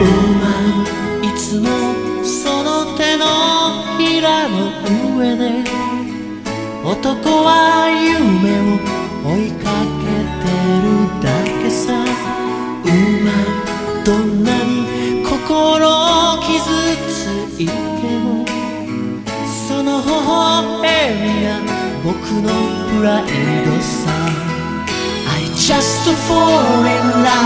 いつもその手のひらの上で男は夢を追いかけてるだけさ。馬どんなに心傷ついてもその微笑みが僕のプライドさ。I just fall in love